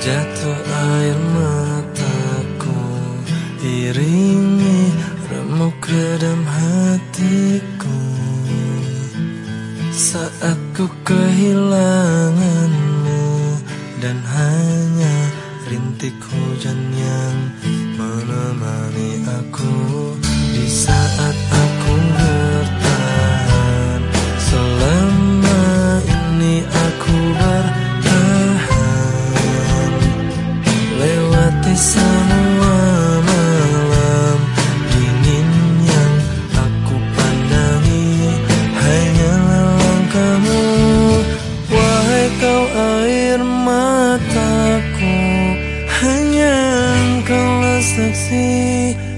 Jatuh air mataku Iringi remuk redam hatiku. Saat ku kehilanganmu Dan hanya rintik hujan yang menemani aku. Di saat aku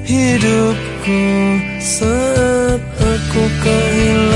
hidupku Saat aku kehilangan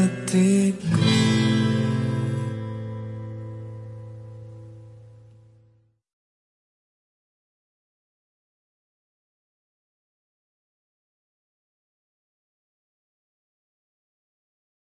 hatiku.